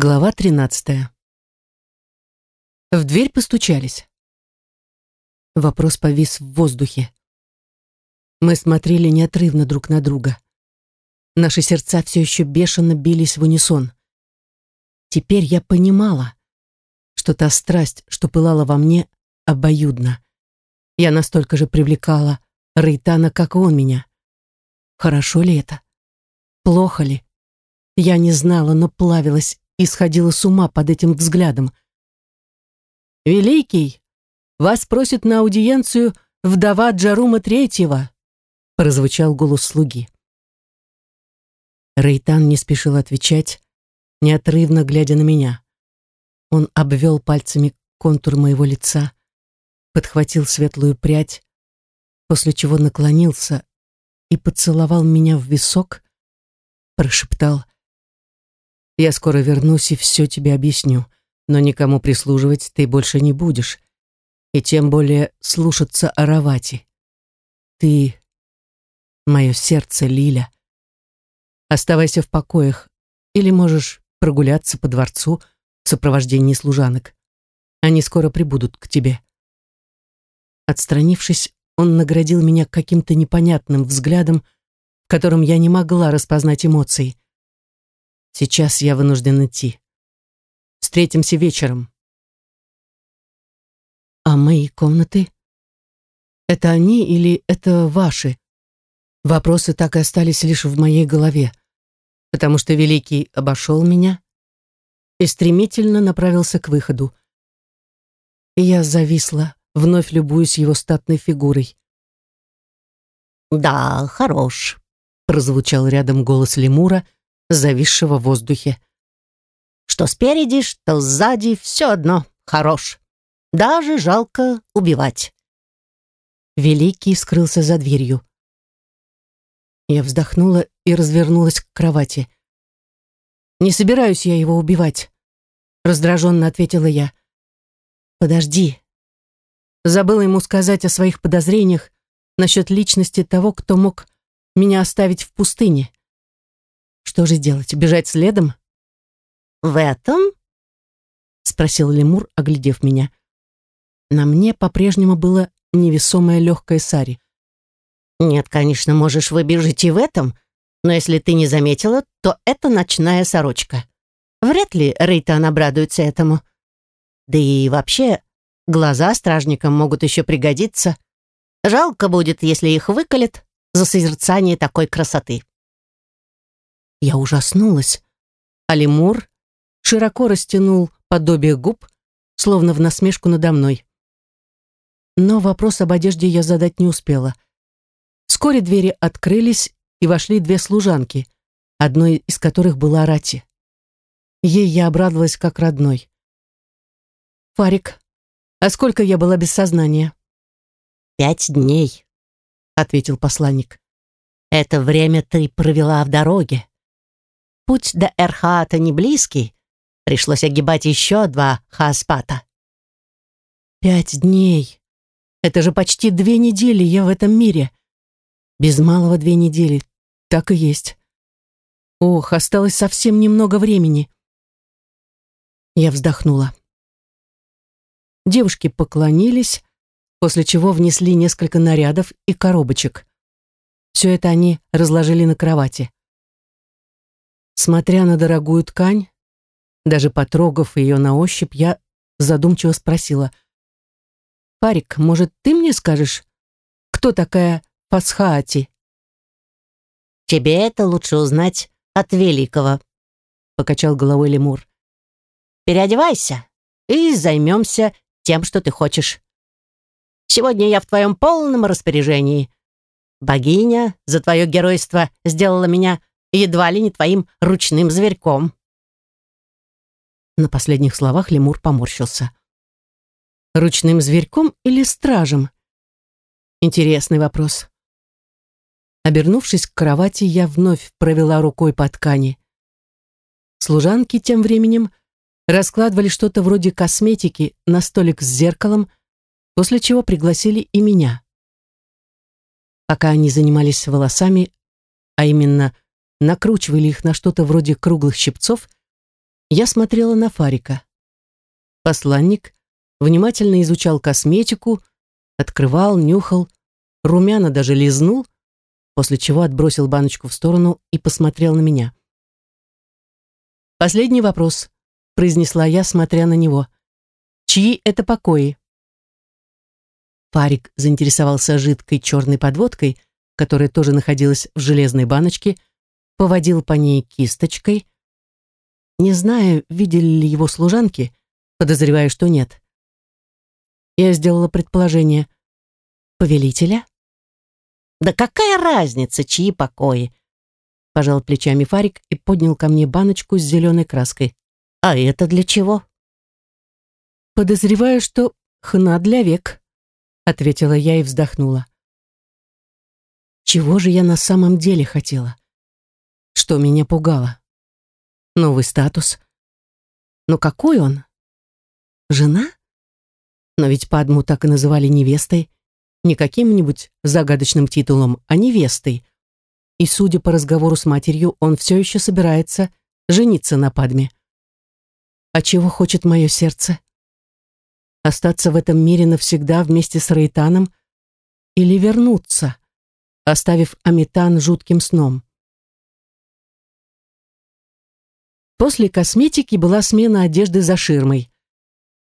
Глава 13. В дверь постучались. Вопрос повис в воздухе. Мы смотрели неотрывно друг на друга. Наши сердца все еще бешено бились в унисон. Теперь я понимала, что та страсть, что пылала во мне, обоюдна. Я настолько же привлекала Рейтана, как он меня. Хорошо ли это? Плохо ли? Я не знала, но плавилась и сходила с ума под этим взглядом. «Великий, вас просит на аудиенцию вдова Джарума Третьего», прозвучал голос слуги. Рейтан не спешил отвечать, неотрывно глядя на меня. Он обвел пальцами контур моего лица, подхватил светлую прядь, после чего наклонился и поцеловал меня в висок, прошептал я скоро вернусь и все тебе объясню, но никому прислуживать ты больше не будешь, и тем более слушаться Аравати. Ты — мое сердце, Лиля. Оставайся в покоях, или можешь прогуляться по дворцу в сопровождении служанок. Они скоро прибудут к тебе. Отстранившись, он наградил меня каким-то непонятным взглядом, в котором я не могла распознать эмоций. Сейчас я вынужден идти. Встретимся вечером. А мои комнаты? Это они или это ваши? Вопросы так и остались лишь в моей голове, потому что Великий обошел меня и стремительно направился к выходу. И я зависла, вновь любуясь его статной фигурой. «Да, хорош», — прозвучал рядом голос лемура — зависшего в воздухе. Что спереди, что сзади, все одно хорош. Даже жалко убивать. Великий скрылся за дверью. Я вздохнула и развернулась к кровати. «Не собираюсь я его убивать», — раздраженно ответила я. «Подожди». Забыла ему сказать о своих подозрениях насчет личности того, кто мог меня оставить в пустыне. Что же делать, бежать следом? В этом? Спросил лемур, оглядев меня. На мне по-прежнему было невесомое легкое сари. Нет, конечно, можешь выбежать и в этом, но если ты не заметила, то это ночная сорочка. Вряд ли Рейтан обрадуется этому. Да и вообще, глаза стражникам могут еще пригодиться. Жалко будет, если их выколят за созерцание такой красоты. Я ужаснулась. А лемур широко растянул подобие губ, словно в насмешку надо мной. Но вопрос об одежде я задать не успела. Вскоре двери открылись, и вошли две служанки, одной из которых была Рати. Ей я обрадовалась как родной. «Фарик, а сколько я была без сознания?» «Пять дней», — ответил посланник. «Это время ты провела в дороге. Путь до Эрхаата не близкий. Пришлось огибать еще два хаспата. Пять дней. Это же почти две недели я в этом мире. Без малого две недели. Так и есть. Ох, осталось совсем немного времени. Я вздохнула. Девушки поклонились, после чего внесли несколько нарядов и коробочек. Все это они разложили на кровати. Смотря на дорогую ткань, даже потрогав ее на ощупь, я задумчиво спросила. «Парик, может, ты мне скажешь, кто такая Пасхаати?» «Тебе это лучше узнать от Великого», — покачал головой лемур. «Переодевайся и займемся тем, что ты хочешь. Сегодня я в твоем полном распоряжении. Богиня за твое геройство сделала меня едва ли не твоим ручным зверьком». На последних словах лемур поморщился. «Ручным зверьком или стражем?» Интересный вопрос. Обернувшись к кровати, я вновь провела рукой по ткани. Служанки тем временем раскладывали что-то вроде косметики на столик с зеркалом, после чего пригласили и меня. Пока они занимались волосами, а именно накручивали их на что-то вроде круглых щипцов, Я смотрела на Фарика. Посланник внимательно изучал косметику, открывал, нюхал, румяна даже лизнул, после чего отбросил баночку в сторону и посмотрел на меня. «Последний вопрос», — произнесла я, смотря на него. «Чьи это покои?» Фарик заинтересовался жидкой черной подводкой, которая тоже находилась в железной баночке, поводил по ней кисточкой. Не знаю, видели ли его служанки, подозреваю, что нет. Я сделала предположение. Повелителя? Да какая разница, чьи покои? Пожал плечами Фарик и поднял ко мне баночку с зеленой краской. А это для чего? Подозреваю, что хна для век, ответила я и вздохнула. Чего же я на самом деле хотела? Что меня пугало? Новый статус. Но какой он? Жена? Но ведь Падму так и называли невестой. Не каким-нибудь загадочным титулом, а невестой. И, судя по разговору с матерью, он все еще собирается жениться на Падме. А чего хочет мое сердце? Остаться в этом мире навсегда вместе с Рейтаном или вернуться? оставив Аметан жутким сном. После косметики была смена одежды за ширмой.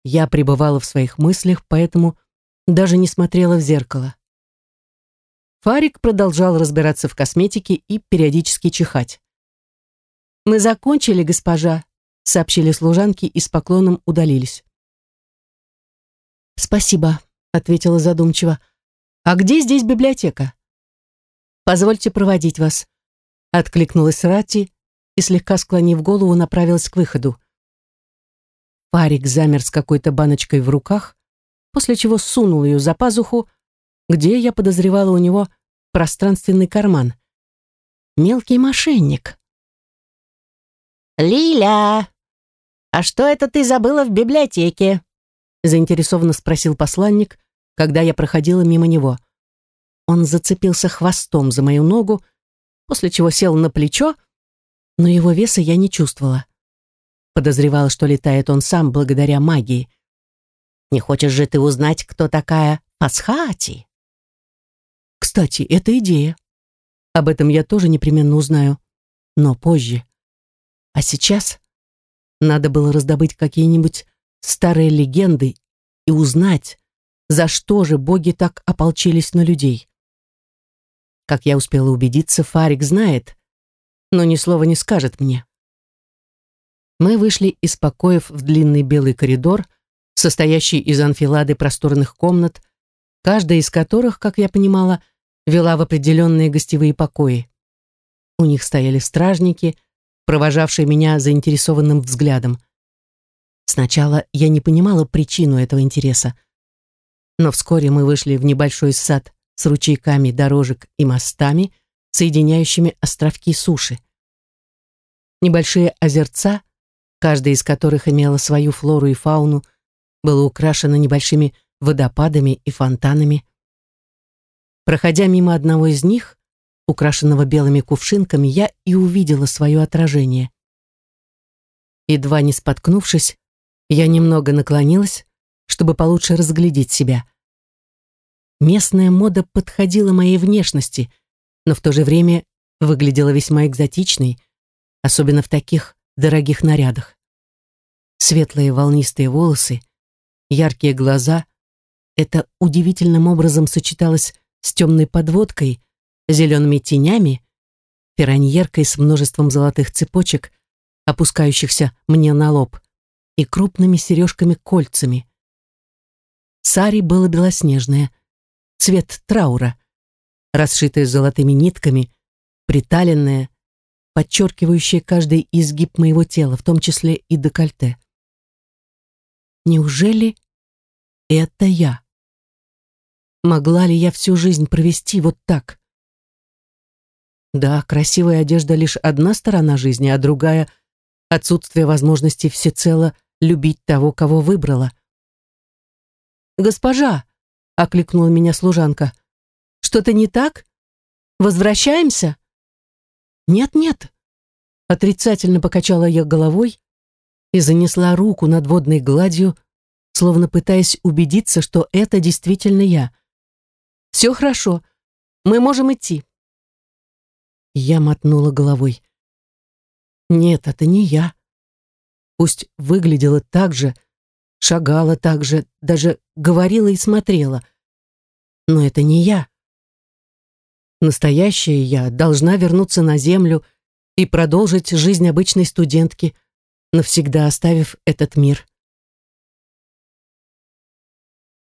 Я пребывала в своих мыслях, поэтому даже не смотрела в зеркало. Фарик продолжал разбираться в косметике и периодически чихать. «Мы закончили, госпожа», — сообщили служанки и с поклоном удалились. «Спасибо», — ответила задумчиво. «А где здесь библиотека?» «Позвольте проводить вас», — откликнулась Рати и, слегка склонив голову, направилась к выходу. Парик замер с какой-то баночкой в руках, после чего сунул ее за пазуху, где, я подозревала, у него пространственный карман. Мелкий мошенник. «Лиля, а что это ты забыла в библиотеке?» заинтересованно спросил посланник, когда я проходила мимо него. Он зацепился хвостом за мою ногу, после чего сел на плечо, но его веса я не чувствовала. Подозревала, что летает он сам благодаря магии. «Не хочешь же ты узнать, кто такая Пасхати?» «Кстати, это идея. Об этом я тоже непременно узнаю, но позже. А сейчас надо было раздобыть какие-нибудь старые легенды и узнать, за что же боги так ополчились на людей. Как я успела убедиться, Фарик знает, но ни слова не скажет мне. Мы вышли из покоев в длинный белый коридор, состоящий из анфилады просторных комнат, каждая из которых, как я понимала, вела в определенные гостевые покои. У них стояли стражники, провожавшие меня заинтересованным взглядом. Сначала я не понимала причину этого интереса, но вскоре мы вышли в небольшой сад с ручейками дорожек и мостами, соединяющими островки суши. Небольшие озерца, каждая из которых имела свою флору и фауну, было украшено небольшими водопадами и фонтанами. Проходя мимо одного из них, украшенного белыми кувшинками, я и увидела свое отражение. Едва не споткнувшись, я немного наклонилась, чтобы получше разглядеть себя. Местная мода подходила моей внешности, но в то же время выглядела весьма экзотичной, особенно в таких дорогих нарядах. Светлые волнистые волосы, яркие глаза — это удивительным образом сочеталось с темной подводкой, зелеными тенями, пираньеркой с множеством золотых цепочек, опускающихся мне на лоб, и крупными сережками-кольцами. Сари было белоснежное — цвет траура, расшитая золотыми нитками, приталенная, подчеркивающая каждый изгиб моего тела, в том числе и декольте. Неужели это я? Могла ли я всю жизнь провести вот так? Да, красивая одежда лишь одна сторона жизни, а другая — отсутствие возможности всецело любить того, кого выбрала. «Госпожа!» — окликнула меня служанка. «Что-то не так? Возвращаемся?» «Нет-нет», — отрицательно покачала я головой и занесла руку над водной гладью, словно пытаясь убедиться, что это действительно я. «Все хорошо, мы можем идти». Я мотнула головой. «Нет, это не я. Пусть выглядела так же, шагала так же, даже говорила и смотрела. Но это не я. Настоящая я должна вернуться на землю и продолжить жизнь обычной студентки, навсегда оставив этот мир.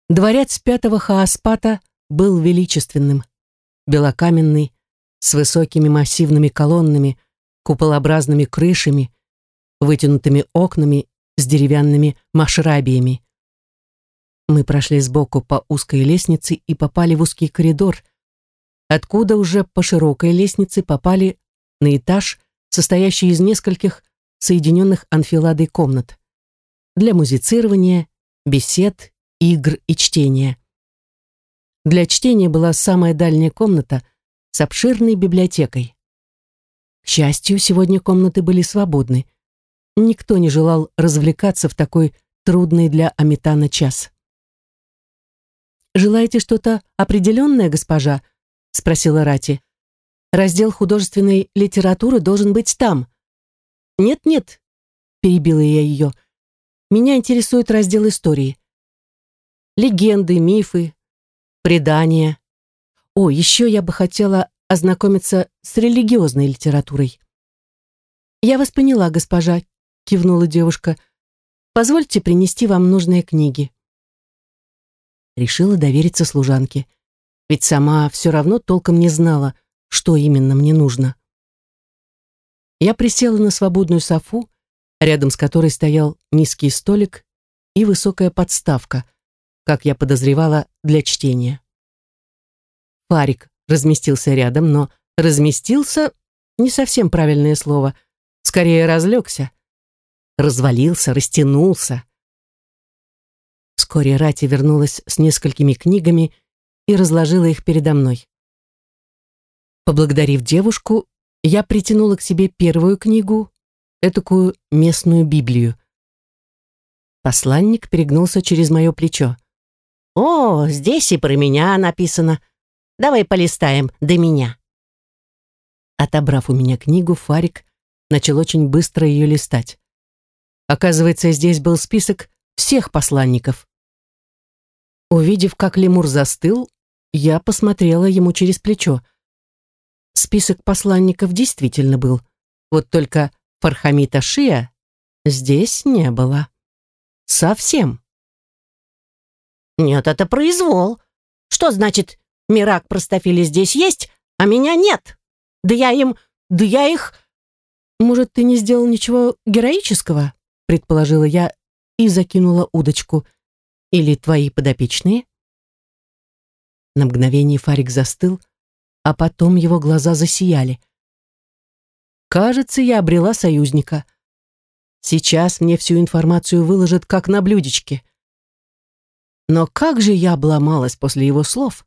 Дворец пятого Хааспата был величественным, белокаменный, с высокими массивными колоннами, куполообразными крышами, вытянутыми окнами с деревянными машрабиями. Мы прошли сбоку по узкой лестнице и попали в узкий коридор, откуда уже по широкой лестнице попали на этаж, состоящий из нескольких соединенных анфиладой комнат для музицирования, бесед, игр и чтения. Для чтения была самая дальняя комната с обширной библиотекой. К счастью, сегодня комнаты были свободны. Никто не желал развлекаться в такой трудный для Аметана час. «Желаете что-то определенное, госпожа?» — спросила Рати. «Раздел художественной литературы должен быть там». «Нет-нет», — перебила я ее, — «меня интересует раздел истории. Легенды, мифы, предания. О, еще я бы хотела ознакомиться с религиозной литературой». «Я вас поняла, госпожа», — кивнула девушка. «Позвольте принести вам нужные книги». Решила довериться служанке ведь сама все равно толком не знала, что именно мне нужно. Я присела на свободную софу, рядом с которой стоял низкий столик и высокая подставка, как я подозревала, для чтения. Парик разместился рядом, но разместился — не совсем правильное слово, скорее разлегся, развалился, растянулся. Вскоре Рати вернулась с несколькими книгами и разложила их передо мной. Поблагодарив девушку, я притянула к себе первую книгу, этакую местную Библию. Посланник перегнулся через мое плечо. «О, здесь и про меня написано. Давай полистаем до меня». Отобрав у меня книгу, Фарик начал очень быстро ее листать. Оказывается, здесь был список всех посланников. Увидев, как лемур застыл, я посмотрела ему через плечо. Список посланников действительно был. Вот только Фархамита Шия здесь не было. Совсем. Нет, это произвол. Что значит, Мирак простофили здесь есть, а меня нет? Да я им... Да я их... Может, ты не сделал ничего героического? Предположила я и закинула удочку. Или твои подопечные? На мгновение Фарик застыл, а потом его глаза засияли. Кажется, я обрела союзника. Сейчас мне всю информацию выложат как на блюдечке. Но как же я обломалась после его слов.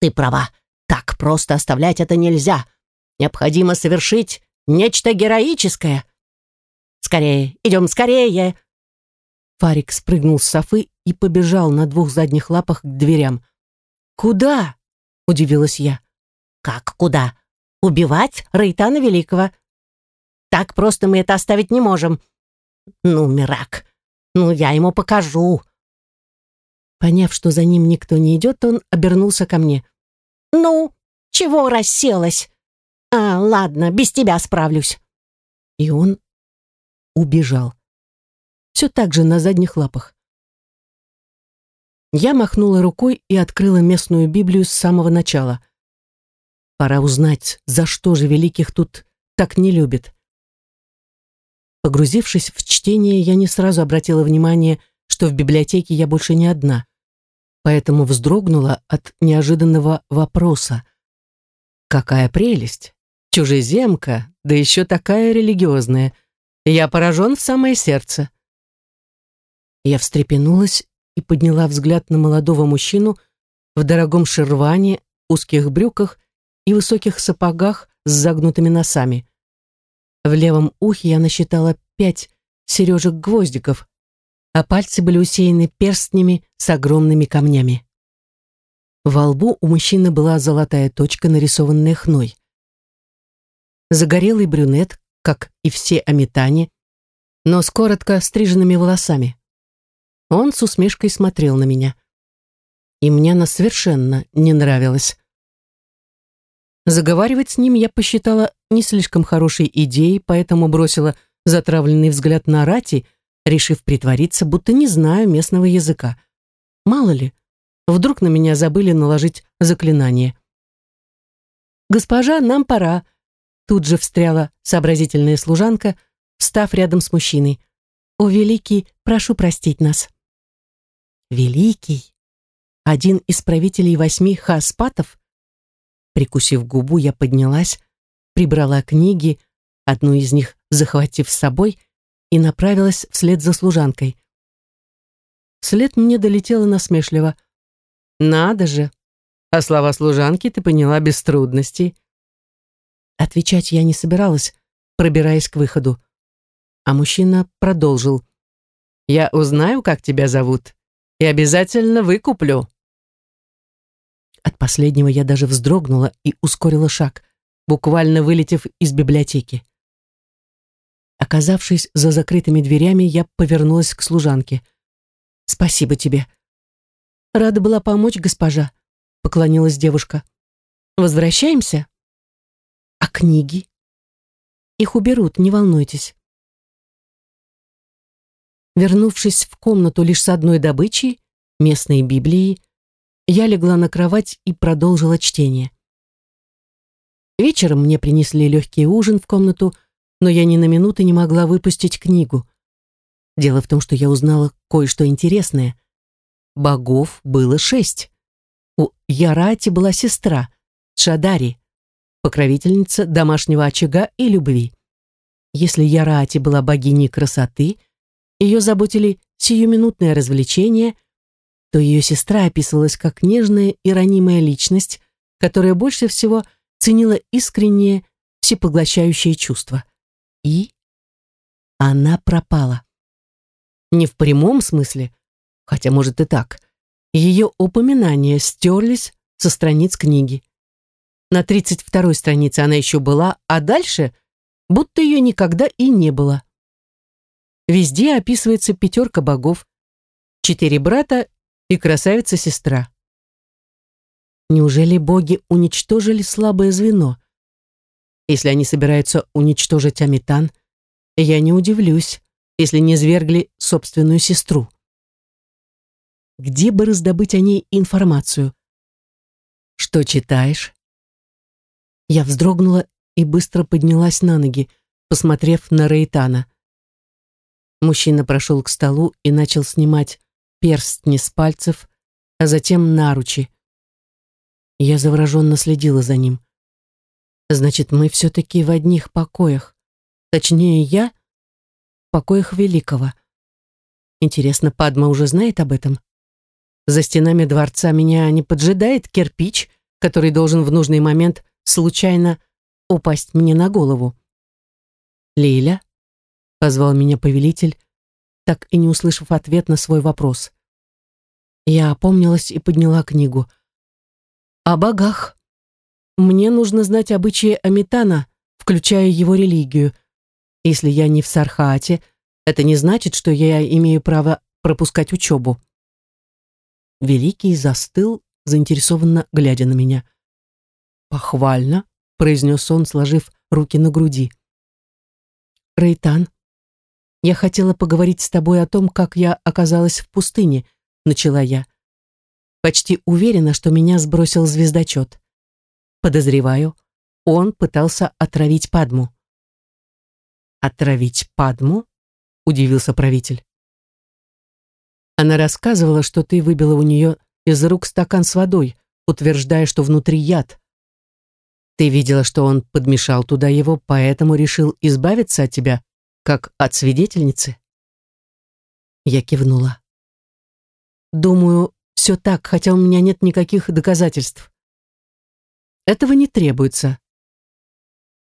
Ты права, так просто оставлять это нельзя. Необходимо совершить нечто героическое. Скорее, идем скорее. Фарик спрыгнул с софы и побежал на двух задних лапах к дверям. «Куда?» — удивилась я. «Как куда? Убивать Рейтана Великого. Так просто мы это оставить не можем. Ну, Мирак, ну я ему покажу». Поняв, что за ним никто не идет, он обернулся ко мне. «Ну, чего расселась? А, ладно, без тебя справлюсь». И он убежал. Все так же на задних лапах. Я махнула рукой и открыла местную Библию с самого начала. Пора узнать, за что же великих тут так не любят. Погрузившись в чтение, я не сразу обратила внимание, что в библиотеке я больше не одна, поэтому вздрогнула от неожиданного вопроса. «Какая прелесть! Чужеземка, да еще такая религиозная! Я поражен в самое сердце!» Я встрепенулась и подняла взгляд на молодого мужчину в дорогом шерване, узких брюках и высоких сапогах с загнутыми носами. В левом ухе я насчитала пять сережек-гвоздиков, а пальцы были усеяны перстнями с огромными камнями. Во лбу у мужчины была золотая точка, нарисованная хной. Загорелый брюнет, как и все аметане, но с коротко стриженными волосами. Он с усмешкой смотрел на меня. И мне она совершенно не нравилась. Заговаривать с ним я посчитала не слишком хорошей идеей, поэтому бросила затравленный взгляд на Рати, решив притвориться, будто не знаю местного языка. Мало ли, вдруг на меня забыли наложить заклинание. «Госпожа, нам пора», — тут же встряла сообразительная служанка, встав рядом с мужчиной. «О, Великий, прошу простить нас». «Великий? Один из правителей восьми хаспатов?» Прикусив губу, я поднялась, прибрала книги, одну из них захватив с собой, и направилась вслед за служанкой. Вслед мне долетело насмешливо. «Надо же! А слова служанки ты поняла без трудностей». Отвечать я не собиралась, пробираясь к выходу. А мужчина продолжил. «Я узнаю, как тебя зовут, и обязательно выкуплю». От последнего я даже вздрогнула и ускорила шаг, буквально вылетев из библиотеки. Оказавшись за закрытыми дверями, я повернулась к служанке. «Спасибо тебе». «Рада была помочь, госпожа», — поклонилась девушка. «Возвращаемся?» «А книги?» «Их уберут, не волнуйтесь». Вернувшись в комнату лишь с одной добычей, местной Библией, я легла на кровать и продолжила чтение. Вечером мне принесли легкий ужин в комнату, но я ни на минуту не могла выпустить книгу. Дело в том, что я узнала кое-что интересное. Богов было шесть. У Ярати была сестра, Шадари, покровительница домашнего очага и любви. Если Ярати была богиней красоты, ее заботили сиюминутное развлечение, то ее сестра описывалась как нежная и ранимая личность, которая больше всего ценила искреннее, всепоглощающее чувство и она пропала. Не в прямом смысле, хотя, может, и так. Ее упоминания стерлись со страниц книги. На 32-й странице она еще была, а дальше будто ее никогда и не было. Везде описывается пятерка богов, четыре брата и красавица-сестра. Неужели боги уничтожили слабое звено? Если они собираются уничтожить Амитан, я не удивлюсь, если не свергли собственную сестру. Где бы раздобыть о ней информацию? Что читаешь? Я вздрогнула и быстро поднялась на ноги, посмотрев на Рейтана. Мужчина прошел к столу и начал снимать перстни с пальцев, а затем наручи. Я завороженно следила за ним. Значит, мы все-таки в одних покоях. Точнее, я в покоях Великого. Интересно, Падма уже знает об этом? За стенами дворца меня не поджидает кирпич, который должен в нужный момент случайно упасть мне на голову. «Лиля?» — позвал меня повелитель, так и не услышав ответ на свой вопрос. Я опомнилась и подняла книгу. «О богах», мне нужно знать обычаи Амитана, включая его религию. Если я не в Сархаате, это не значит, что я имею право пропускать учебу. Великий застыл, заинтересованно глядя на меня. «Похвально», — произнес он, сложив руки на груди. «Рейтан, я хотела поговорить с тобой о том, как я оказалась в пустыне», — начала я. Почти уверена, что меня сбросил звездочет. Подозреваю, он пытался отравить Падму. «Отравить Падму?» — удивился правитель. Она рассказывала, что ты выбила у нее из рук стакан с водой, утверждая, что внутри яд. Ты видела, что он подмешал туда его, поэтому решил избавиться от тебя, как от свидетельницы? Я кивнула. Думаю, все так, хотя у меня нет никаких доказательств. Этого не требуется.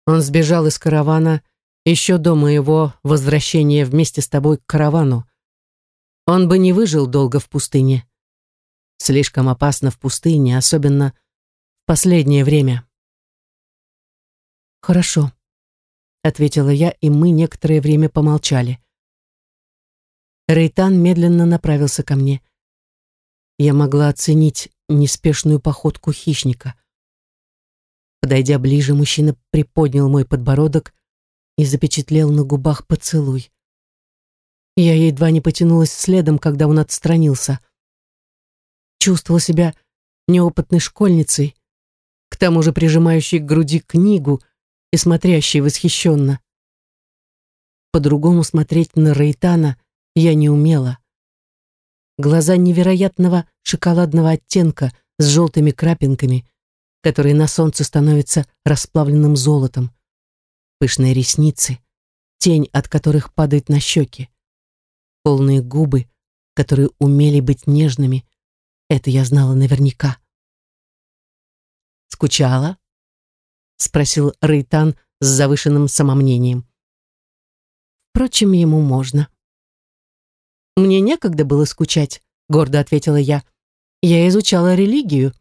Он сбежал из каравана Еще до моего возвращения вместе с тобой к каравану. Он бы не выжил долго в пустыне. Слишком опасно в пустыне, особенно в последнее время. Хорошо, ответила я, и мы некоторое время помолчали. Рейтан медленно направился ко мне. Я могла оценить неспешную походку хищника. Подойдя ближе, мужчина приподнял мой подбородок и запечатлел на губах поцелуй. Я едва не потянулась следом, когда он отстранился. Чувствовала себя неопытной школьницей, к тому же прижимающей к груди книгу и смотрящей восхищенно. По-другому смотреть на Рейтана я не умела. Глаза невероятного шоколадного оттенка с желтыми крапинками, которые на солнце становятся расплавленным золотом. Пышные ресницы, тень от которых падает на щеки. Полные губы, которые умели быть нежными. Это я знала наверняка. «Скучала?» — спросил Рейтан с завышенным самомнением. Впрочем, ему можно. «Мне некогда было скучать», — гордо ответила я. «Я изучала религию».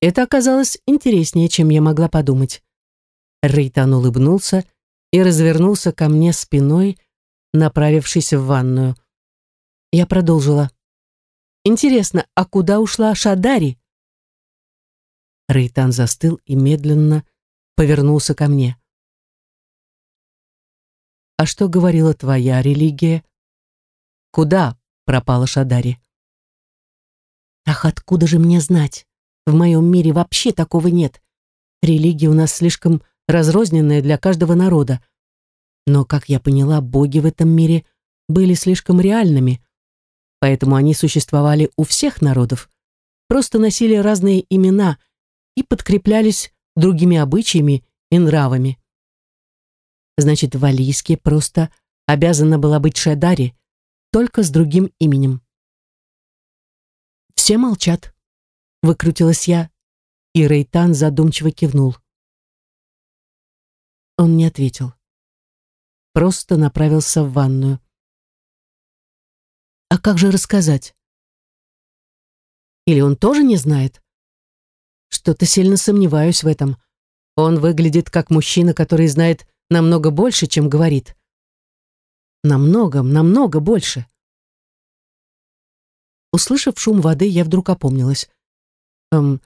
Это оказалось интереснее, чем я могла подумать. Рейтан улыбнулся и развернулся ко мне спиной, направившись в ванную. Я продолжила. «Интересно, а куда ушла Шадари?» Рейтан застыл и медленно повернулся ко мне. «А что говорила твоя религия?» Куда пропала Шадари? Ах, откуда же мне знать? В моем мире вообще такого нет. Религия у нас слишком разрозненная для каждого народа. Но, как я поняла, боги в этом мире были слишком реальными, поэтому они существовали у всех народов, просто носили разные имена и подкреплялись другими обычаями и нравами. Значит, в Алийске просто обязана была быть Шадари, только с другим именем. Все молчат. Выкрутилась я, и Рейтан задумчиво кивнул. Он не ответил. Просто направился в ванную. А как же рассказать? Или он тоже не знает? Что-то сильно сомневаюсь в этом. Он выглядит как мужчина, который знает намного больше, чем говорит. Намного, намного больше. Услышав шум воды, я вдруг опомнилась. Эм,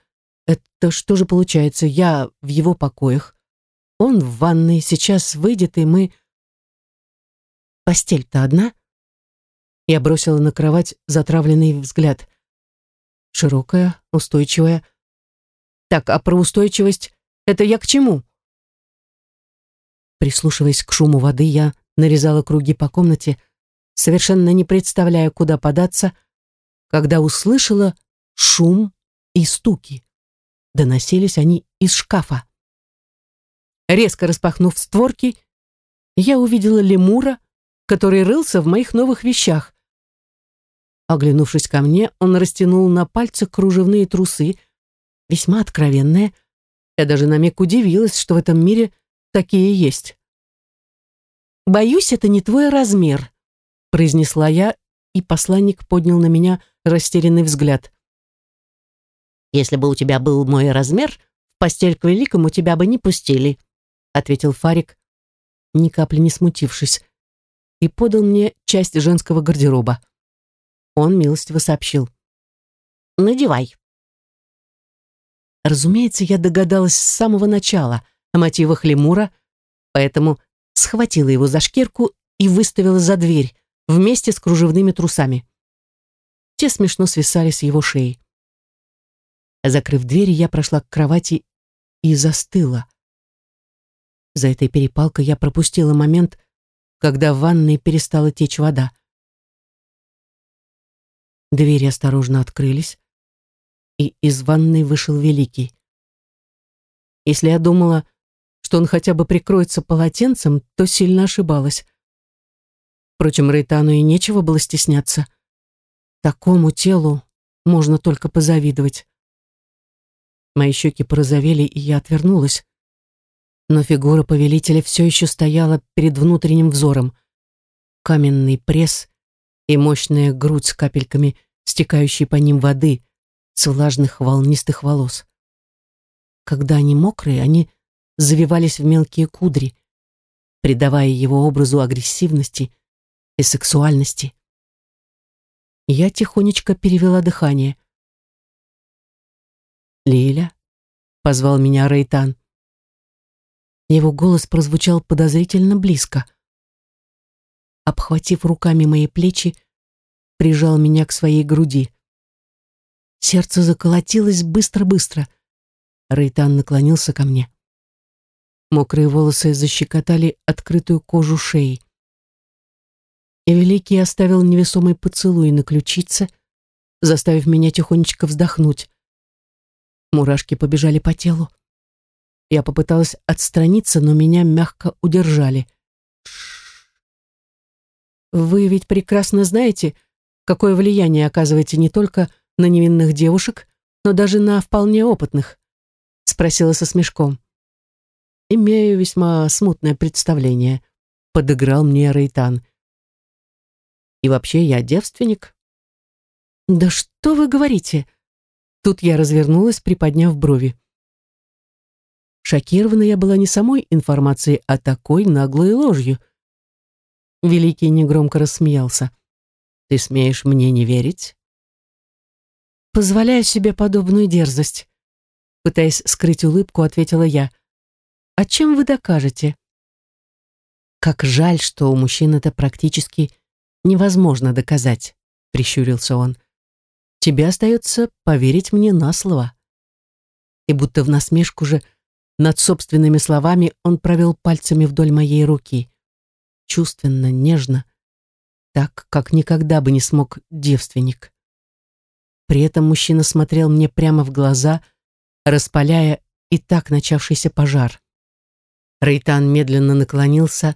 это что же получается? Я в его покоях. Он в ванной, сейчас выйдет, и мы... Постель-то одна? Я бросила на кровать затравленный взгляд. Широкая, устойчивая. Так, а про устойчивость это я к чему? Прислушиваясь к шуму воды, я нарезала круги по комнате, совершенно не представляя, куда податься, когда услышала шум и стуки. Доносились они из шкафа. Резко распахнув створки, я увидела лемура, который рылся в моих новых вещах. Оглянувшись ко мне, он растянул на пальцах кружевные трусы, весьма откровенные. Я даже на миг удивилась, что в этом мире такие есть. «Боюсь, это не твой размер», — произнесла я, и посланник поднял на меня растерянный взгляд. «Если бы у тебя был мой размер, в постель к великому тебя бы не пустили», — ответил Фарик, ни капли не смутившись, и подал мне часть женского гардероба. Он милостиво сообщил. «Надевай». Разумеется, я догадалась с самого начала о мотивах лемура, поэтому схватила его за шкирку и выставила за дверь вместе с кружевными трусами. Те смешно свисали с его шеи. Закрыв дверь, я прошла к кровати и застыла. За этой перепалкой я пропустила момент, когда в ванной перестала течь вода. Двери осторожно открылись, и из ванной вышел Великий. Если я думала, что он хотя бы прикроется полотенцем, то сильно ошибалась. Впрочем, Рейтану и нечего было стесняться. Такому телу можно только позавидовать. Мои щеки порозовели, и я отвернулась. Но фигура повелителя все еще стояла перед внутренним взором. Каменный пресс и мощная грудь с капельками, стекающей по ним воды, с влажных волнистых волос. Когда они мокрые, они завивались в мелкие кудри, придавая его образу агрессивности и сексуальности. Я тихонечко перевела дыхание. «Лиля?» — позвал меня Рейтан. Его голос прозвучал подозрительно близко. Обхватив руками мои плечи, прижал меня к своей груди. Сердце заколотилось быстро-быстро. Рейтан наклонился ко мне. Мокрые волосы защекотали открытую кожу шеи. И Великий оставил невесомый поцелуй на ключице, заставив меня тихонечко вздохнуть. Мурашки побежали по телу. Я попыталась отстраниться, но меня мягко удержали. «Вы ведь прекрасно знаете, какое влияние оказываете не только на невинных девушек, но даже на вполне опытных?» — спросила со смешком. «Имею весьма смутное представление», — подыграл мне Рейтан. «И вообще я девственник». «Да что вы говорите?» Тут я развернулась, приподняв брови. Шокирована я была не самой информацией, а такой наглой ложью. Великий негромко рассмеялся. «Ты смеешь мне не верить?» «Позволяю себе подобную дерзость», пытаясь скрыть улыбку, ответила я. А чем вы докажете? Как жаль, что у мужчин это практически невозможно доказать, прищурился он. Тебе остается поверить мне на слово. И будто в насмешку же над собственными словами он провел пальцами вдоль моей руки. Чувственно, нежно, так, как никогда бы не смог девственник. При этом мужчина смотрел мне прямо в глаза, распаляя и так начавшийся пожар. Рейтан медленно наклонился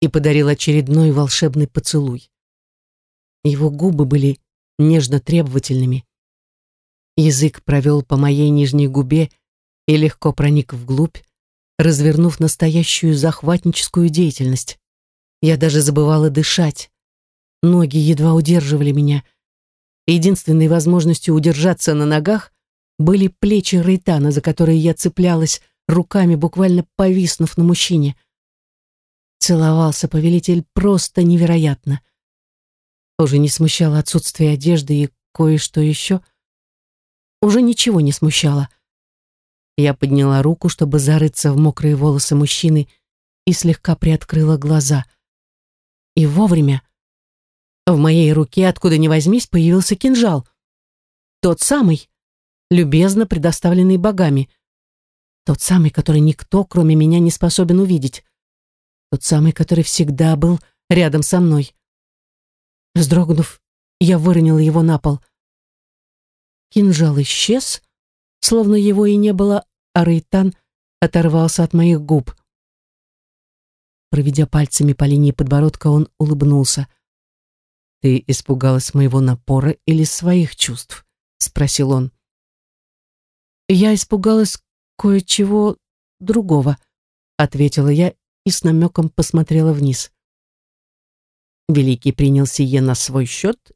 и подарил очередной волшебный поцелуй. Его губы были нежно-требовательными. Язык провел по моей нижней губе и легко проник вглубь, развернув настоящую захватническую деятельность. Я даже забывала дышать. Ноги едва удерживали меня. Единственной возможностью удержаться на ногах были плечи Рейтана, за которые я цеплялась руками, буквально повиснув на мужчине. Целовался повелитель просто невероятно. Уже не смущало отсутствие одежды и кое-что еще. Уже ничего не смущало. Я подняла руку, чтобы зарыться в мокрые волосы мужчины и слегка приоткрыла глаза. И вовремя в моей руке, откуда ни возьмись, появился кинжал. Тот самый, любезно предоставленный богами — тот самый, который никто, кроме меня, не способен увидеть. Тот самый, который всегда был рядом со мной. Вздрогнув, я выронила его на пол. Кинжал исчез, словно его и не было, а Рейтан оторвался от моих губ. Проведя пальцами по линии подбородка, он улыбнулся. «Ты испугалась моего напора или своих чувств?» — спросил он. Я испугалась кое-чего другого», — ответила я и с намеком посмотрела вниз. Великий принял сие на свой счет,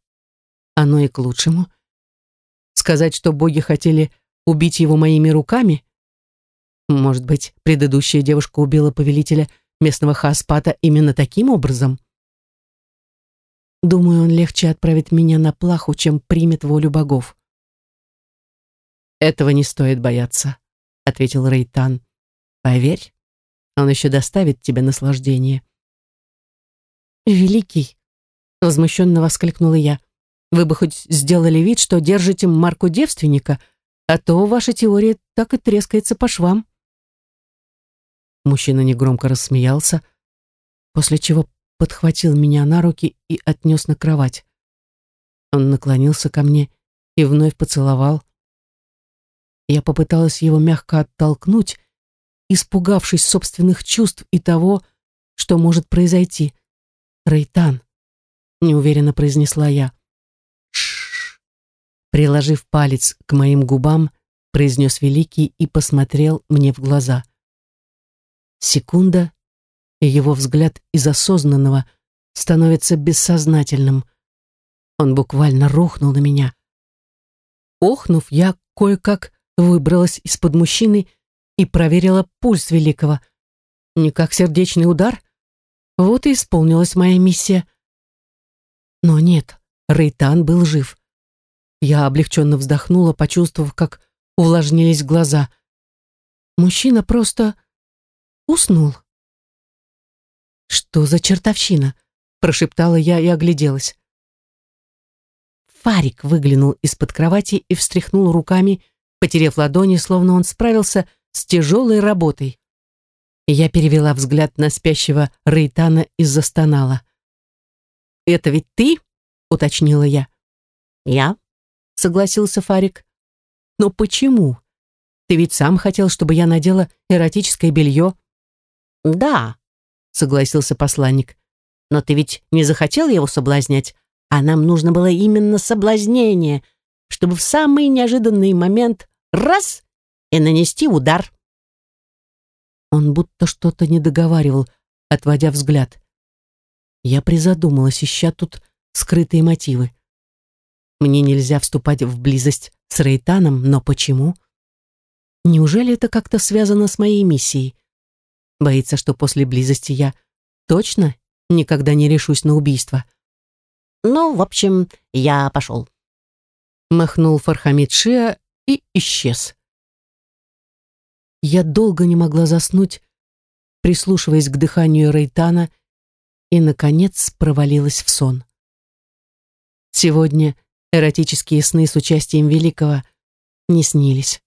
оно и к лучшему. Сказать, что боги хотели убить его моими руками? Может быть, предыдущая девушка убила повелителя местного Хаспата именно таким образом? Думаю, он легче отправит меня на плаху, чем примет волю богов. Этого не стоит бояться. — ответил Рейтан. «Поверь, он еще доставит тебе наслаждение». «Великий!» — возмущенно воскликнула я. «Вы бы хоть сделали вид, что держите марку девственника, а то ваша теория так и трескается по швам». Мужчина негромко рассмеялся, после чего подхватил меня на руки и отнес на кровать. Он наклонился ко мне и вновь поцеловал, я попыталась его мягко оттолкнуть, испугавшись собственных чувств и того, что может произойти. «Рейтан», — неуверенно произнесла я. «Шш!» Приложив палец к моим губам, произнес Великий и посмотрел мне в глаза. Секунда, и его взгляд из осознанного становится бессознательным. Он буквально рухнул на меня. Охнув, я кое-как выбралась из-под мужчины и проверила пульс Великого. Не как сердечный удар. Вот и исполнилась моя миссия. Но нет, Рейтан был жив. Я облегченно вздохнула, почувствовав, как увлажнились глаза. Мужчина просто уснул. «Что за чертовщина?» – прошептала я и огляделась. Фарик выглянул из-под кровати и встряхнул руками, потеряв ладони, словно он справился с тяжелой работой. Я перевела взгляд на спящего Рейтана и застонала. «Это ведь ты?» — уточнила я. «Я?» — согласился Фарик. «Но почему? Ты ведь сам хотел, чтобы я надела эротическое белье?» «Да», — согласился посланник. «Но ты ведь не захотел его соблазнять, а нам нужно было именно соблазнение, чтобы в самый неожиданный момент раз и нанести удар. Он будто что-то не договаривал, отводя взгляд. Я призадумалась, ища тут скрытые мотивы. Мне нельзя вступать в близость с Рейтаном, но почему? Неужели это как-то связано с моей миссией? Боится, что после близости я точно никогда не решусь на убийство. Ну, в общем, я пошел. Махнул Фархамид Шиа и исчез. Я долго не могла заснуть, прислушиваясь к дыханию Рейтана, и, наконец, провалилась в сон. Сегодня эротические сны с участием Великого не снились.